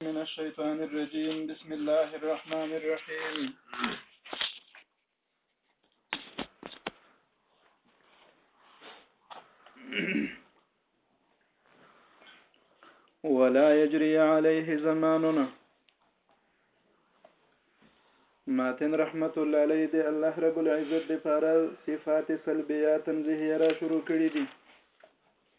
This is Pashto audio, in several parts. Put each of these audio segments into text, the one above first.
من الشيطان الرجيم بسم الله الرحمن الرحيم ولا يجري عليه زماننا ماتن رحمت الله علیه دی الله رب العزت لپاره صفات سلبیه تنزیهیه را شروع کړی دي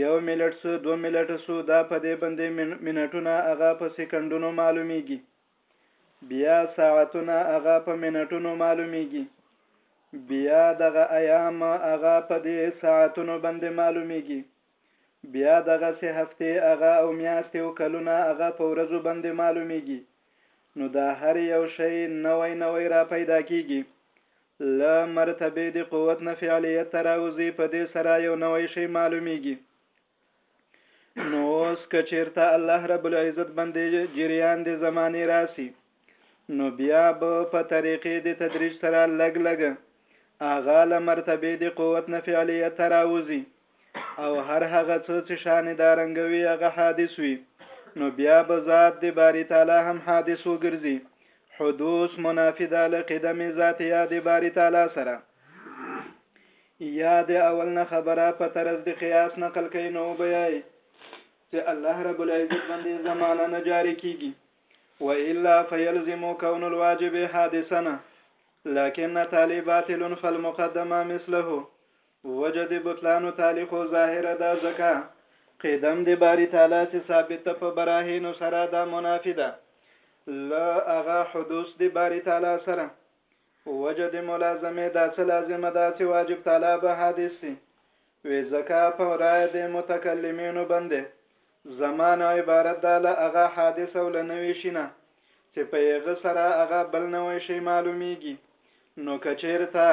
یو ملټ سو دو ملټ سو دا په دی بندی منټونه اغا په سیکنډونو معلومیږی بیا ساعتونه اغا په منټونو معلومیږی بیا دغه ایام اغا په دی ساعتونو بندی معلومیږی بیا دغه سی هفته اغا او میاشتې او کلونه اغا په ورځو بندی معلومیږی نو دا هر یو شی نوی نوی را پیدا کیږی له مرتبې د قوت نه فعلیت ته راوځي په دې سره یو نوی شی معلومیږي نو اوس که چیرته الله رب العزت باندې جریان د زمانې راسي نو بیا به په طریقې د تدریج سره لګ لګ اغا له مرتبه د قوت نه فعلیت راوځي او هر هغه څه چې شان دا رنګوي هغه حادث وي نو بیا به ذات د باری تعالی هم حادث وګرځي حدوث منافی ده له قدم ذات یا د باری تعالی سره یا د اول نه خبره په طرز د قیاس نقل کوي نو بیاي چې الله رب العزت باندې زمانه نه جاری کیږي و الا فيلزم كون الواجب حادثنا لكن تالي باطل فالمقدمه مثله وجه د بطلانو تالی خو ظاهره ده ځکه قدم د باری تعالی چې ثابت ده په براهینو سره دا منافی ده له هغه حدوث د باری تعالی سره وجه د ملازمه دا څه لازمه ده چې واجب تعالی به حادث سي وې ځکه په رای د متکلمینو باندې زمان عبارت ده له هغه حادث او له نوي شي نه چې په هغه سره هغه بل نوی شی معلومیږي نو که چیرته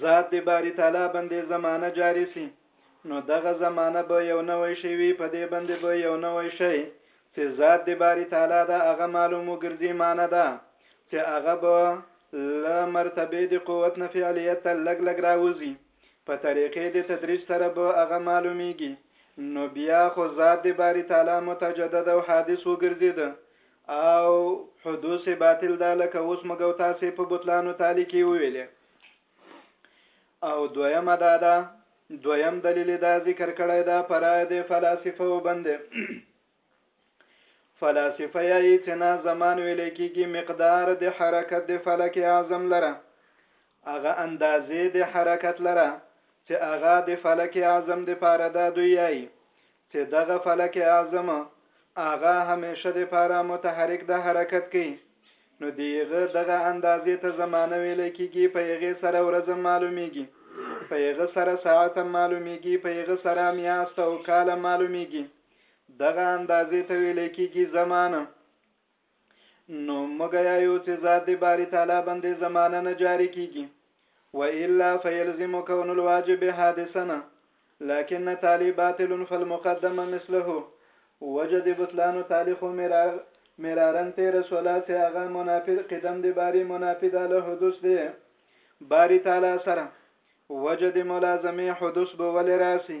ذات دې باری تعالی باندې زمانه جاری سي نو دغه زمانه به یو نوی شی وي په دې باندې به یو نوی شی چې ذات دې باری تعالی دا هغه معلوم وګرځي معنی ده چې هغه به له مرتبه د قوت نه فعلیت ته لګ لګ راوځي په طریقې د تدریج سره به هغه معلومیږي نو بیا خو ذات دې باری تعالی متجدد او حادث وګرځیده او حدوث باطل ده لکه اوس موږ او تاسې په بطلانو تالي کې وویلې او دویمه دا ده دویم دلیل دا ذکر کړی دا پرای دی فلاسفه وبنده فلاسفه یې چې نه زمان ویل کېږي مقدار د حرکت د فلک اعظم لره هغه اندازې دې حرکت لره چې هغه د فلک اعظم د پاره دا دویای چې دغه فلک اعظم هغه همیشه د پاره متحرک د حرکت کوي نو دیغه دغه اندازې ته زمانه ویل کېږي په یغه سره ورځ معلومیږي په یغه سره ساعت معلومیږي په یغه سره میاشت او کال معلومیږي دغه اندازې ته ویل کېږي زمانه نو مګه یا یو څه ذات دی باری تعالی باندې زمانه نه جاری کیږي و الا فیلزم کون الواجب حادثنا لكن تالي باطل فالمقدم مثله وجد بطلان تالي خو مرار مرارن تیر سولا چې هغه منافی قدم دی باری منافی د له حدوث دی باری تعالی سره وجد ملازمه حدوث به ول راسي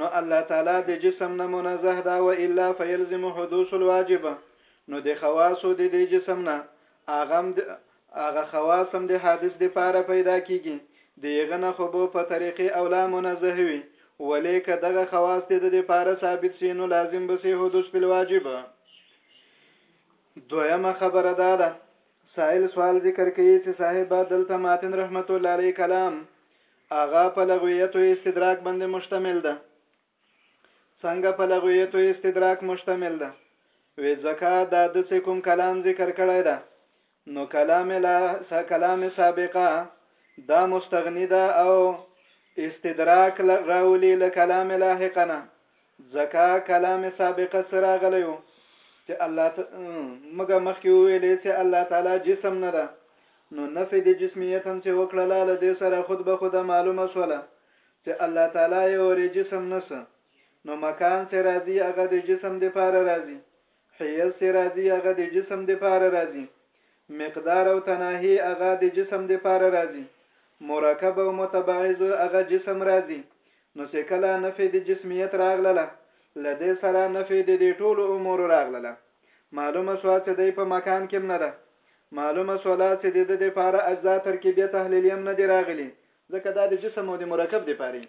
نو الله تعالی د جسم نه منزه ده و الا فيلزم حدوث الواجب نو د خواصو د دې جسم نه هغه هم هغه خواص هم د حادث د پاره پيدا کيږي د يغه نه خو به په طريقې اولا منزه وي ولې که دغه خواص د ده د پاره ثابت سي نو لازم به سي حدوث بالواجب دويمه خبره دا ده سائل سوال ذکر کوي چې صاحبه دلته ماتن رحمت الله علیه کلام اغا په لغویت او استدراک باندې مشتمل ده څنګه په لغویت او استدراک مشتمل ده وې زکا دا د څه کوم کلام ذکر کړی ده نو کلام لا سا کلام سابقه دا مستغنی ده او استدراک راولی له کلام لاحقنه ځکه کلام سابقه سره راغلی وو چې الله ت... مګه مخکې ویلې چې الله تعالی جسم نه ده نو نفي د جسمیت هم چې وکړله له دې سره خود به خود معلومه شوله چې الله تعالی یې ورې جسم نسه نو مکان چې راځي هغه د جسم د پاره راځي حیز چې راځي هغه د جسم د پاره راځي مقدار او تناهی هغه د جسم د پاره راځي مرکب او متبعض هغه جسم راځي نو چې کله نفي د جسمیت راغله لدې سره نفي د دې ټولو امور راغله معلومه شوه چې دی په مکان کې نه ده معلومه شوه چې د دې لپاره اجزا ترکیبیه تحلیلیه نه دی راغلي ځکه دا د جسم او د مرکب د پاره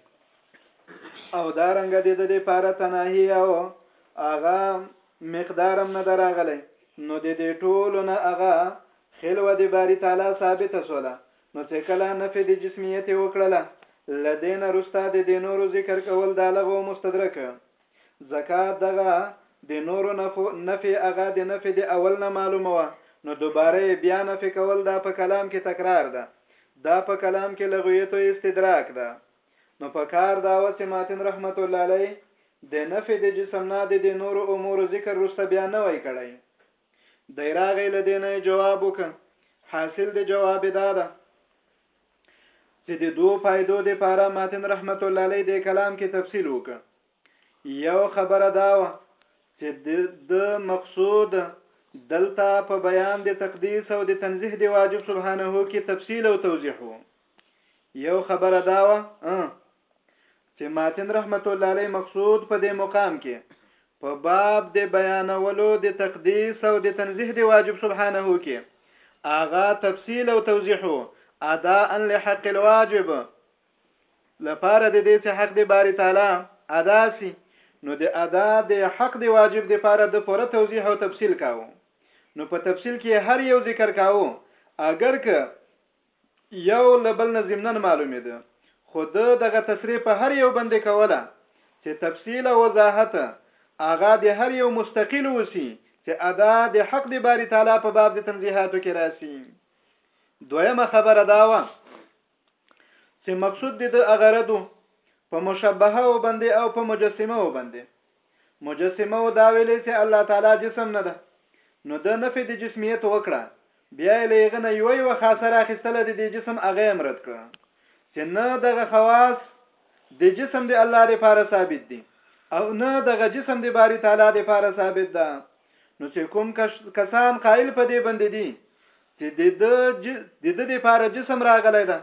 او دا رنګه د د پاره تناهي او هغه مقدارم نه دراغلی نو د دې ټولو نه هغه خلوه د باری تعالی ثابت سوله نو چې کله نفي د جسمیت وکړله لدین رستا د دې نورو ذکر کول دا لغو مستدرک ځکه دغه د نورو نفو نفی هغه د نفی د اول نه معلومه وه نو دوباره یې بیا نفی کول دا په کلام کې تکرار ده دا په کلام کې لغویتو استدراک ده نو په کار دا و چې ماتن رحمت الله علیه د نفی د جسم نه د د نورو امور ذکر رسته بیا نه وای کړی دی راغی لدینه جواب وک حاصل د جواب دا ده چې د دوو فائدو د پاره ماتن رحمت الله علیه د کلام کې تفصیل وکړ یو خبره دا و چې د مقصود دلته په بیان د تقدیس او د تنزیه دی واجب سبحانه کې تفصیل او توضیح وو یو خبره دا و چې ماتن رحمت الله علیه مقصود په دې مقام کې په باب د بیانولو د تقدیس او د تنزیه د واجب سبحانه کې اغا تفصیل او توضیح اداء لحق الواجب لپاره د دې چې حق دی باری تعالی ادا سي نو د ادا د حق دی واجب دی لپاره د پوره توضیح او تفصیل کاوه نو په تفصیل کې هر یو ذکر کاوه اگر که یو له بل نه ضمنن معلومېده خو ده دغه تصریح په هر یو بندې کوله چې تفصیل او وضاحت آغا د هر یو مستقل اوسی چې ادا د حق د باری تعالی په باب د تنزیحاتو کې راسی دویمه خبره دا و چې مقصود د اغردو په مشبهه وبندې او په مجسمه وبندې مجسمه و دا ویلې چې الله تعالی جسم نه ده نو د نفي د جسمیت وکړه بیا یې له هغه نه یوه یوه خاصه راخیستله د دې جسم هغه یې مرد کړه چې نه دغه خواص د جسم د الله لپاره ثابت دي او نه دغه جسم د باری تعالی لپاره ثابت ده نو چې کوم کسان قائل په دې بند دي چې د د ج... د د لپاره جسم راغلی ده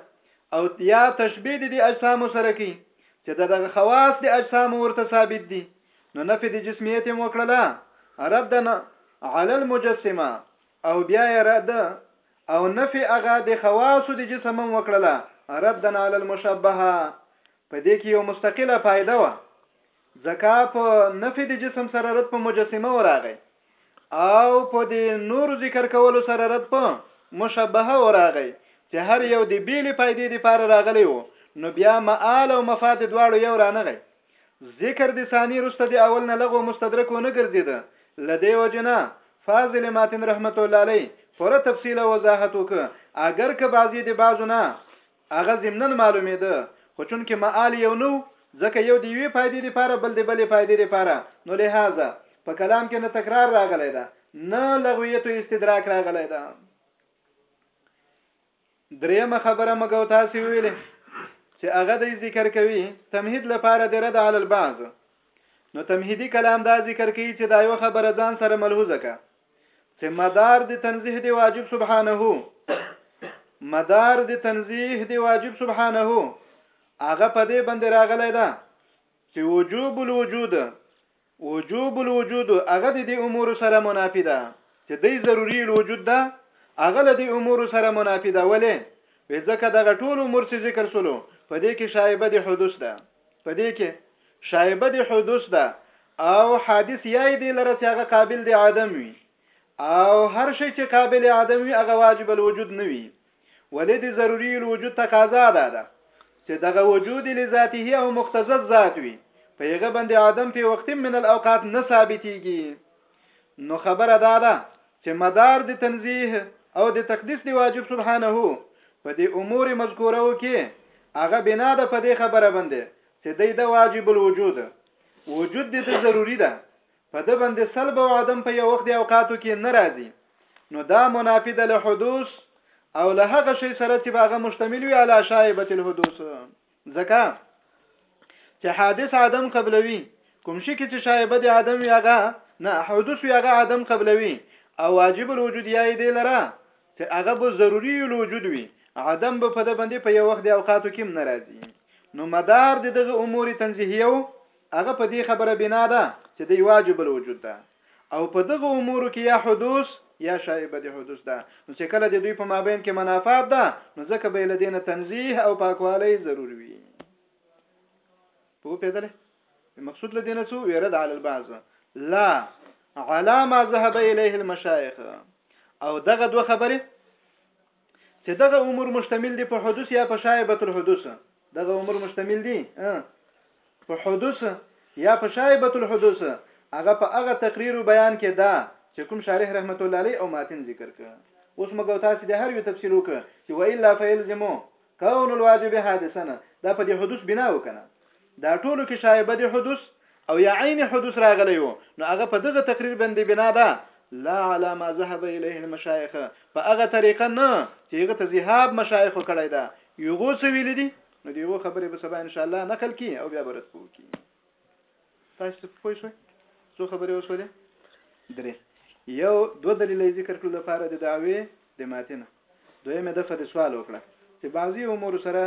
او یا تشبیه د دې اجسام سره کوي چې دغه خواص د اجسام ورته ثابت دي نو نفي د جسمیت هم وکړله ردن علی المجسمه او بیا یې رد او نفي هغه د خواصو د جسم هم وکړله ردن علی المشبهه په دې کې یو مستقله فائدہ و ځکه په نفي د جسم سره رد په مجسمه وراغی او په د نور ذکر کولو سره رد په مشبهه وراغی چې هر یو د بیلې فائدې د پاره راغلی وو نو بیا معال او مفاد دواړو یو رانغی ذکر د ثانی رسته د اول نه لغو مستدرک و نه ګرځیده لدی وجنا فاضل ماتن رحمت الله علی پوره تفصیل او وضاحت وک اگر که بعضی د بعضو نه هغه ضمناً معلومېده، خو چونکې مآل یو نه و، ځکه یو د یوې فایدې لپاره، بل د بلې فایدې لپاره، نو لهذا، په کلام کې نه تکرار راغلی ده، نه لغویت و استدراک راغلی ده. درېیمه خبره موږ او تاسې وویلې، چې هغه دی ذکر کوي، تمهید لپاره د رد علی البعض. نو تمهیدي کلام دا ذکر کوي، چې دا یوه خبره ځان سره ملحوظه که. چې مدار د تنزیه دی واجب سبحانه مدار د تنزیه دی واجب سبحانه هغه په دې باندې راغلی دا چې وجوب الوجود وجوب الوجود هغه د دې امور سره منافي ده چې دې ضروری الوجود ده هغه د دې امور سره منافي ده ولې ځکه دغه ټول امور چې ذکر سولو په دې کې شایبه د حدوث ده په دې کې شایبه د حدوث ده او حادث یای دی لره چې هغه قابل دی عدم وي او هر شي چې قابل عدم وي هغه واجب الوجود نه وي ولې د ضروري الوجود تقاضا ده ده چې دغه وجود لذاته او مقتضى ذات وي په هغه باندې عدم په وخت من الاوقات نه ثابتيږي نو خبره دا ده چې مدار د تنزیه او د تقدیس دی واجب سبحانه په دې امور مذکوره وکي هغه بنا ده په دې خبره باندې چې دی د واجب الوجود وجود د ضروری ده په د باندې سلب او عدم په یو وخت اوقاتو کې ناراضي نو دا منافی ده له حدوث او له هغه شی سره چې باغه مشتمل وي علی شایبه الحدوث ځکه چې حادث عدم قبلوي کوم شي کې چې شایبه د عدم وي هغه نه حدوث وي هغه عدم قبلوي او واجب الوجود یې دی لره چې هغه به ضروری الوجود وي عدم به په د باندې په یو وخت د اوقاتو کې نه راځي نو مدار د دغه امور تنزیهیو هغه په دې خبره بنا ده چې دی واجب الوجود ده او په دغه امورو کې یا حدوث یا شایبه د حدوث ده نو چې کله د دوی په مابین کې منافات ده نو ځکه به لدین تنزیه او پاکوالی ضرور وي په پیدل مقصود لدین څو ویرد علی البعض لا علا ما ذهب الیه المشایخ او دغه دوه خبره چې دغه امور مشتمل دي په حدوث یا په شایبه الحدوث دغه امور مشتمل دي په حدوث یا په شایبه الحدوث هغه په هغه تقریر او بیان کې دا چې کوم شارح رحمت الله علیه او ماتن ذکر کړ اوس مګو تاسو د هر یو تفصیل وکړه چې و الا فیلزمو کون الواجب حادثا نه دا په دې حدوث بنا و کنه دا ټولو کې شایبه دې حدوث او یا عین حدوث راغلی وو نو هغه په دغه تقریر باندې بنا ده لا على ما ذهب اليه المشايخ په هغه طریقه نه چې هغه ته ذهاب مشایخ کړی دا یو غوسه ویل دي نو دیغه خبرې به سبا ان شاء الله نقل کی او بیا برت پوکي تاسو پوه شوئ څو خبرې وشولې؟ درې یو دوه دلیله یې ذکر کړو لپاره د دعوې د ماتې نه دویمه دفعه د سوال وکړه چې بعضی امور سره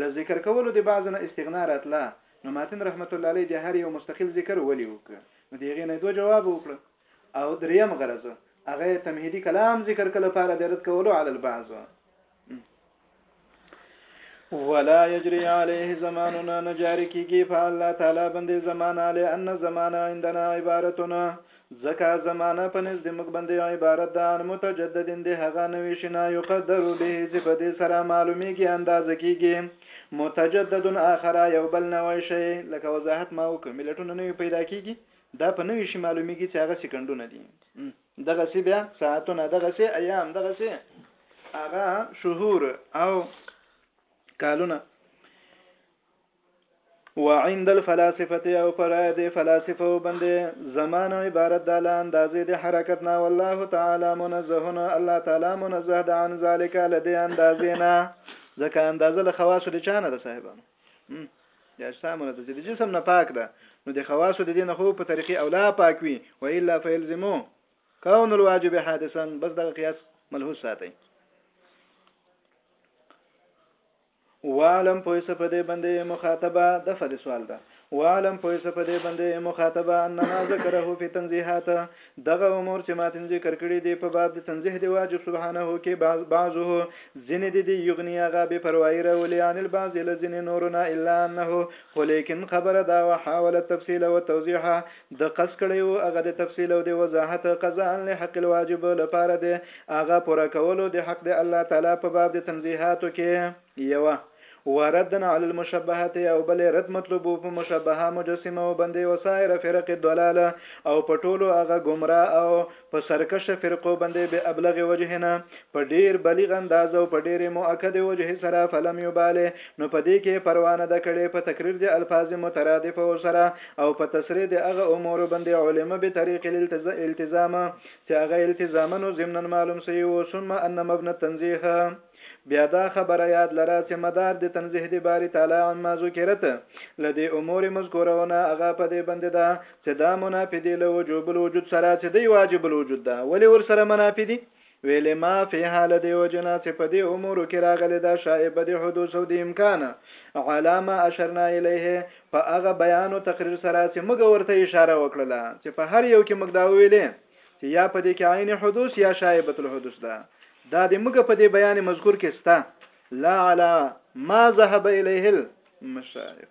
له ذکر کولو د بعض نه استغنا راتله نو ماتن رحمت الله علیه د هر یو مستقل ذکر ولي وکړه نو دغه نه دوه جواب وکړه او دریم غرض هغه تمهیدی کلام ذکر کله لپاره د رد کولو علی البعض ولا يجري عليه زماننا نجاری کیږي په الله تعالی باندې زمانہ له ان زمانہ عندنا عبارتنا ځکه زمانہ په نزد موږ باندې عبارت ده ان متجدد دی هغه نوې شنه یقدر به چې په دې سره معلومیږي اندازه کیږي متجدد اخر یو بل نوې شي لکه وضاحت ما وکړ ملتونه نوې پیدا کیږي دا په نوې شي معلومیږي چې هغه سکندونه دي دغسې بیا ساعتونه دغسې ایام دغسې هغه شهور او کالونه وعند الفلاسفه او پر دې فلاسفه باندې زمان عبارت د اندازې د حرکت نه والله تعالی منزهونه الله تعالی منزه د عن ذالک لدی اندازې نه ځکه اندازه له خواص د چانه ده صاحبانو د اجسام نه چې د جسم نه پاک ده نو د خواصو د دین خو په طریقې اولا پاک وي و الا فیلزمو کون الواجب حادثا بس دغه قیاس ملحوظ ساتي وعلم پویسه په دې باندې مخاطبه د فد سوال ده وعلم پویسه په دې باندې مخاطبه ان ما ذکره فی تنزیحات دغه امور چې ما تنځي کر کړي دي په باب د تنزیه دی واجب سبحانه کې بعض بعضه ځینې دي دی یغنی هغه بې پروايي راولي عن البعض له ځینې نورو نه الا انه خو لیکن خبره دا و حاول تفصیل او توضیح د قص کړی وو هغه د تفصیل او د وضاحت قضاء له حق الواجب لپاره دی هغه پوره کولو د حق د الله تعالی په باب د تنزیهاتو کې یوه ورد علی المشبهة او بل رد مطلوب په مشبهه مجسمه او بندې وسائر فرق الدلاله او په ټولو هغه ګمرا او په سرکش فرقو بندې به ابلغ وجهنا په ډیر بلیغ انداز او په ډیرې مؤکد وجه سره فلم یباله نو په دې کې پروا نه ده کړې په تکریر د الفاظ مترادفه او سره او په تسریع د هغه امور بندې علم به طریق الالتزام چې هغه التزامن ضمنا معلوم سي او ثم ان مبنى التنزیه بیا دا خبره یاد لره چې مدار د تنزیه د باری تعالی عما ذکرت له دې امور مذکوره نه هغه په دې باندې ده چې دا منافی دی له وجوب الوجود سره چې دی واجب الوجود ده ولی ور سره منافی دی ویلې ما فی حال دی وجنا چې په دې امور کې راغلی دا شایب د حدوث او د امکان علامه اشرنا الیه په هغه بیان او تقریر سره چې موږ ورته اشاره وکړه چې په هر یو کې موږ دا ویلې چې یا په دې کې عین حدوث یا شایبه الحدوث ده دا دی موږ په دې بیان مذکور کې ستا لا علا ما ذهب الیه المشایخ